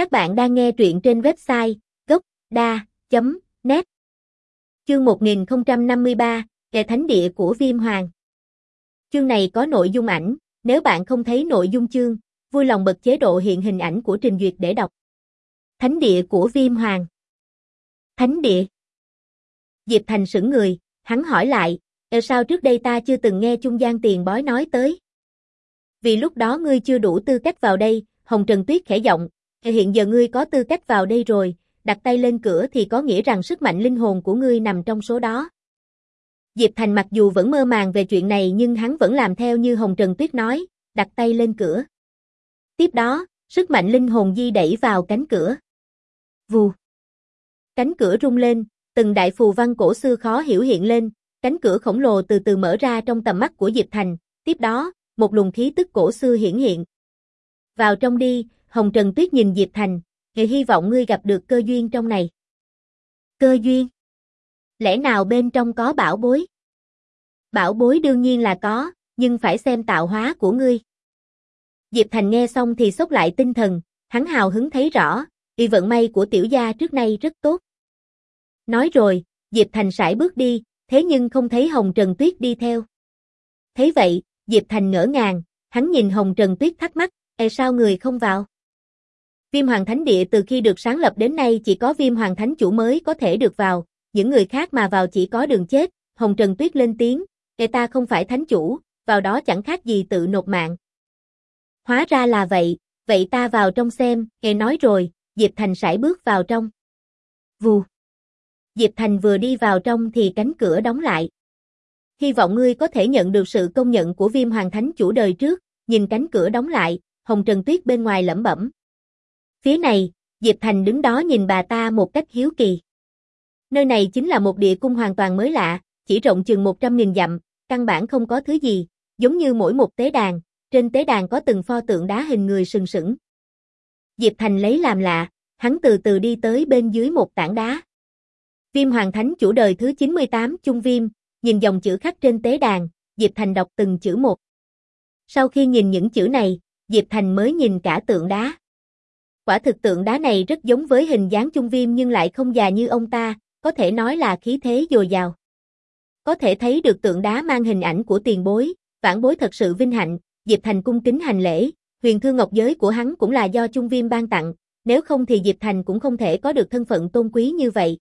Các bạn đang nghe truyện trên website gocda.net Chương 1053, Kẻ Thánh Địa của Viêm Hoàng Chương này có nội dung ảnh, nếu bạn không thấy nội dung chương, vui lòng bật chế độ hiện hình ảnh của trình duyệt để đọc. Thánh Địa của Viêm Hoàng Thánh Địa Diệp Thành sững người, hắn hỏi lại, sao trước đây ta chưa từng nghe Trung gian tiền bói nói tới? Vì lúc đó ngươi chưa đủ tư cách vào đây, Hồng Trần Tuyết khẽ giọng, hiện giờ ngươi có tư cách vào đây rồi, đặt tay lên cửa thì có nghĩa rằng sức mạnh linh hồn của ngươi nằm trong số đó. Diệp Thành mặc dù vẫn mơ màng về chuyện này nhưng hắn vẫn làm theo như Hồng Trần Tuyết nói, đặt tay lên cửa. Tiếp đó, sức mạnh linh hồn di đẩy vào cánh cửa. Vù. Cánh cửa rung lên, từng đại phù văn cổ xưa khó hiểu hiện lên, cánh cửa khổng lồ từ từ mở ra trong tầm mắt của Diệp Thành, tiếp đó, một luồng khí tức cổ xưa hiển hiện. Vào trong đi, Hồng Trần Tuyết nhìn Diệp Thành, "Người hy vọng ngươi gặp được cơ duyên trong này." Cơ duyên? Lẽ nào bên trong có bảo bối? Bảo bối đương nhiên là có, nhưng phải xem tạo hóa của ngươi. Diệp Thành nghe xong thì sốc lại tinh thần, hắn hào hứng thấy rõ, y vận may của tiểu gia trước nay rất tốt. Nói rồi, Diệp Thành sải bước đi, thế nhưng không thấy Hồng Trần Tuyết đi theo. Thấy vậy, Diệp Thành ngỡ ngàng, hắn nhìn Hồng Trần Tuyết thắc mắc, e sao người không vào? Viêm Hoàng Thánh Địa từ khi được sáng lập đến nay chỉ có Viêm Hoàng Thánh Chủ mới có thể được vào, những người khác mà vào chỉ có đường chết, Hồng Trần Tuyết lên tiếng, người ta không phải Thánh Chủ, vào đó chẳng khác gì tự nộp mạng. Hóa ra là vậy, vậy ta vào trong xem, nghe nói rồi, Diệp Thành sải bước vào trong. Vù. Diệp Thành vừa đi vào trong thì cánh cửa đóng lại. Hy vọng ngươi có thể nhận được sự công nhận của viêm hoàng thánh chủ đời trước, nhìn cánh cửa đóng lại, Hồng Trần Tuyết bên ngoài lẩm bẩm. Phía này, Diệp Thành đứng đó nhìn bà ta một cách hiếu kỳ. Nơi này chính là một địa cung hoàn toàn mới lạ, chỉ rộng chừng 100.000 dặm, căn bản không có thứ gì, giống như mỗi một tế đàn, trên tế đàn có từng pho tượng đá hình người sừng sững. Diệp Thành lấy làm lạ, hắn từ từ đi tới bên dưới một tảng đá. Viêm Hoàng Thánh chủ đời thứ 98 Trung Viêm, nhìn dòng chữ khắc trên tế đàn, Diệp Thành đọc từng chữ một. Sau khi nhìn những chữ này, Diệp Thành mới nhìn cả tượng đá. Quả thực tượng đá này rất giống với hình dáng Trung Viêm nhưng lại không già như ông ta, có thể nói là khí thế dồi dào. Có thể thấy được tượng đá mang hình ảnh của tiền bối, vãn bối thật sự vinh hạnh, Diệp Thành cung kính hành lễ, huyền thư ngọc giới của hắn cũng là do Trung Viêm ban tặng, nếu không thì Diệp Thành cũng không thể có được thân phận tôn quý như vậy.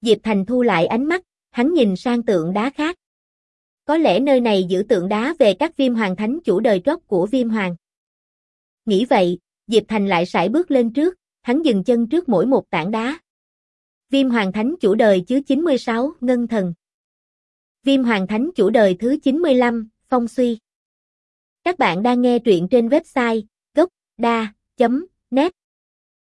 Diệp Thành thu lại ánh mắt, hắn nhìn sang tượng đá khác. Có lẽ nơi này giữ tượng đá về các viêm hoàng thánh chủ đời trót của viêm hoàng. Nghĩ vậy, Diệp Thành lại sải bước lên trước, hắn dừng chân trước mỗi một tảng đá. Viêm hoàng thánh chủ đời chứ 96, ngân thần. Viêm hoàng thánh chủ đời thứ 95, phong suy. Các bạn đang nghe truyện trên website gocda.net